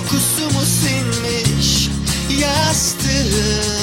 Kokusu mu sinmiş yastığın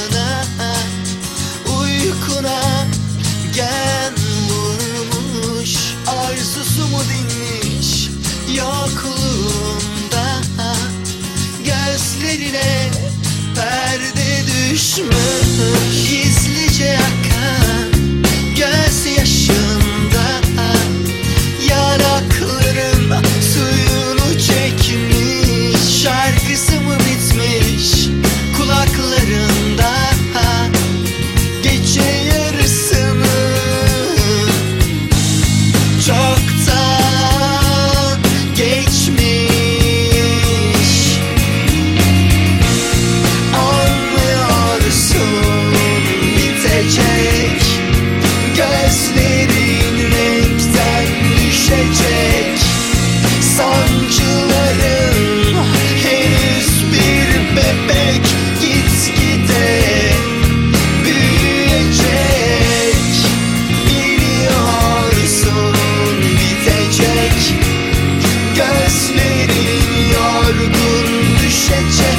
yorgun düşecek.